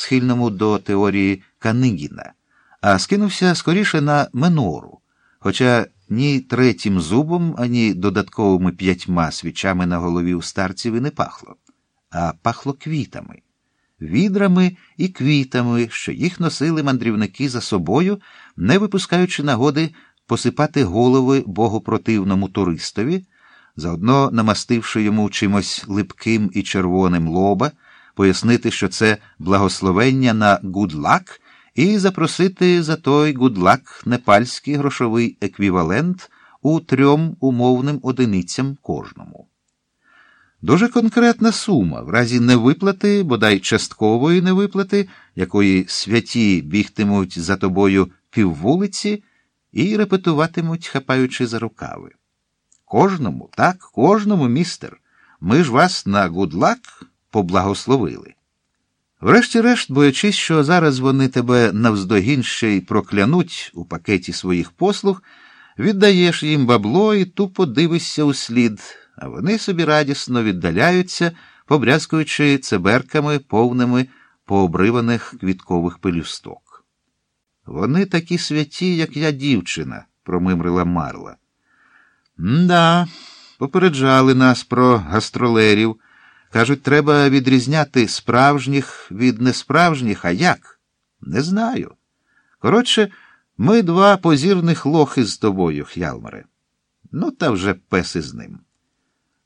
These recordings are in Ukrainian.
схильному до теорії Канигіна, а скинувся скоріше на менору, хоча ні третім зубом, ані додатковими п'ятьма свічами на голові у старців і не пахло, а пахло квітами, відрами і квітами, що їх носили мандрівники за собою, не випускаючи нагоди посипати голови богопротивному туристові, заодно намастивши йому чимось липким і червоним лоба, пояснити, що це благословення на гудлак, і запросити за той гудлак непальський грошовий еквівалент у трьом умовним одиницям кожному. Дуже конкретна сума, в разі невиплати, бодай часткової невиплати, якої святі бігтимуть за тобою піввулиці і репетуватимуть, хапаючи за рукави. Кожному, так, кожному, містер, ми ж вас на гудлак поблагословили. Врешті-решт, боячись, що зараз вони тебе навздогін ще й проклянуть у пакеті своїх послуг, віддаєш їм бабло і тупо дивишся у слід, а вони собі радісно віддаляються, побрязкуючи цеберками повними пообриваних квіткових пелюсток. Вони такі святі, як я дівчина, промимрила Марла. «М-да, попереджали нас про гастролерів. Кажуть, треба відрізняти справжніх від несправжніх, а як? Не знаю. Коротше, ми два позірних лохи з тобою, Х'ялмаре. Ну, та вже пес із ним.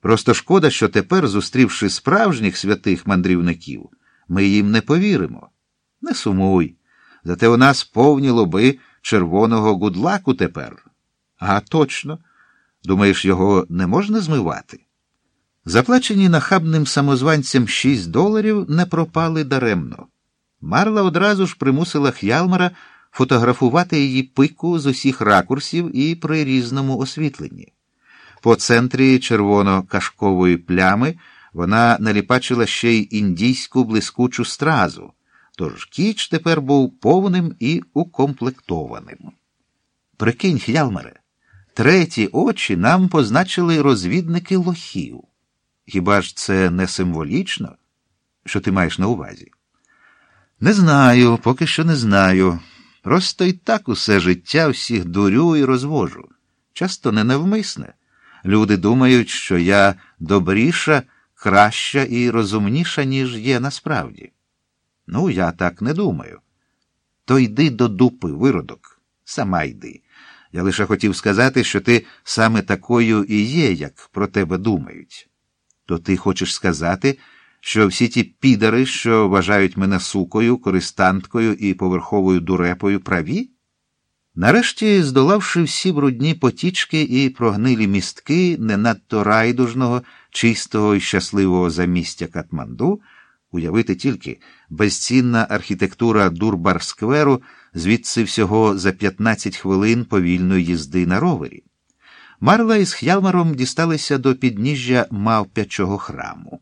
Просто шкода, що тепер, зустрівши справжніх святих мандрівників, ми їм не повіримо. Не сумуй. Зате у нас повні лоби червоного гудлаку тепер. А точно. Думаєш, його не можна змивати? Заплачені нахабним самозванцям шість доларів не пропали даремно. Марла одразу ж примусила Х'ялмара фотографувати її пику з усіх ракурсів і при різному освітленні. По центрі червоно-кашкової плями вона наліпачила ще й індійську блискучу стразу, тож кіч тепер був повним і укомплектованим. Прикинь, Х'ялмаре, треті очі нам позначили розвідники лохів. Хіба ж це не символічно, що ти маєш на увазі? Не знаю, поки що не знаю. Просто і так усе життя всіх дурю і розвожу. Часто не навмисне. Люди думають, що я добріша, краща і розумніша, ніж є насправді. Ну, я так не думаю. То йди до дупи, виродок, сама йди. Я лише хотів сказати, що ти саме такою і є, як про тебе думають. То ти хочеш сказати, що всі ті підари, що вважають мене сукою, користанткою і поверховою дурепою, праві? Нарешті, здолавши всі брудні потічки і прогнилі містки не надто райдужного, чистого і щасливого замістя Катманду, уявити тільки безцінна архітектура Дурбар-скверу звідси всього за 15 хвилин повільної їзди на ровері. Марла із Х'ялмаром дісталися до підніжжя мавпячого храму.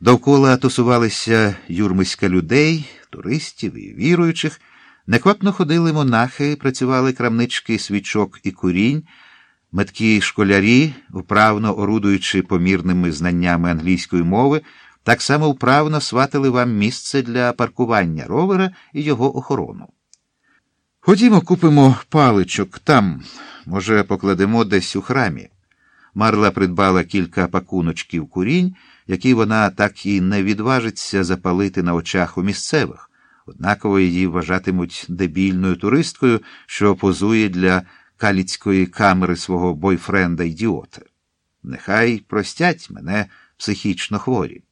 Довкола тусувалися юрмиська людей, туристів і віруючих. Неквапно ходили монахи, працювали крамнички свічок і курінь, меткі школярі, вправно орудуючи помірними знаннями англійської мови, так само вправно сватили вам місце для паркування ровера і його охорону. Ходімо, купимо паличок там, може, покладемо десь у храмі. Марла придбала кілька пакуночків курінь, які вона так і не відважиться запалити на очах у місцевих. Однаково її вважатимуть дебільною туристкою, що позує для каліцької камери свого бойфренда ідіота. Нехай простять мене психічно хворі.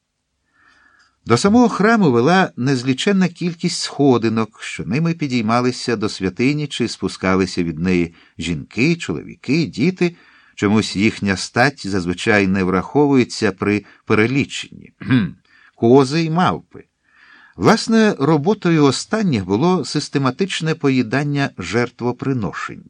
До самого храму вела незліченна кількість сходинок, що ними підіймалися до святині чи спускалися від неї жінки, чоловіки, діти. Чомусь їхня стать зазвичай не враховується при переліченні кози й мавпи. Власне, роботою останніх було систематичне поїдання жертвоприношень.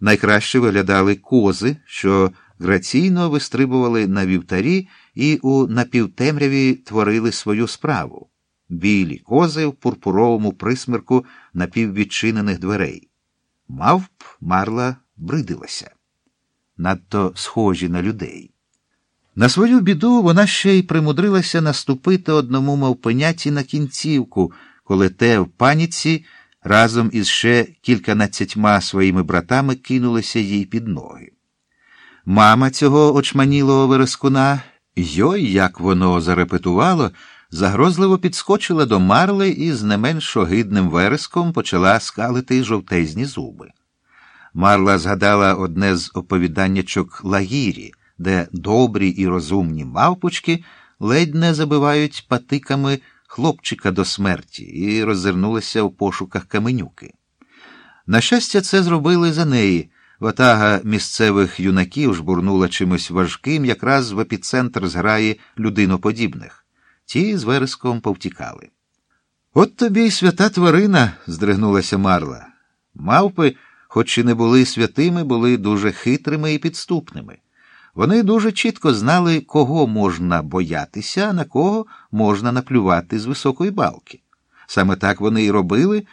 Найкраще виглядали кози, що граційно вистрибували на вівтарі і у напівтемряві творили свою справу білі кози в пурпуровому присмірку напіввідчинених дверей. Мавп марла бридилася, надто схожі на людей. На свою біду вона ще й примудрилася наступити одному мавпеняті на кінцівку, коли те в паніці разом із ще кільканадцятьма своїми братами кинулися їй під ноги. Мама цього очманілого верескуна, йой, як воно зарепетувало, загрозливо підскочила до марли і з не менш огидним вереском почала скалити жовтезні зуби. Марла згадала одне з оповіданнячок Лагірі, де добрі і розумні мавпочки ледь не забивають патиками хлопчика до смерті і роззирнулася в пошуках каменюки. На щастя, це зробили за неї. Ватага місцевих юнаків жбурнула чимось важким, якраз в епіцентр зграї людиноподібних. Ті з вереском повтікали. От тобі й свята тварина, здригнулася Марла. Мавпи, хоч і не були святими, були дуже хитрими і підступними. Вони дуже чітко знали, кого можна боятися, а на кого можна наплювати з високої балки. Саме так вони й робили.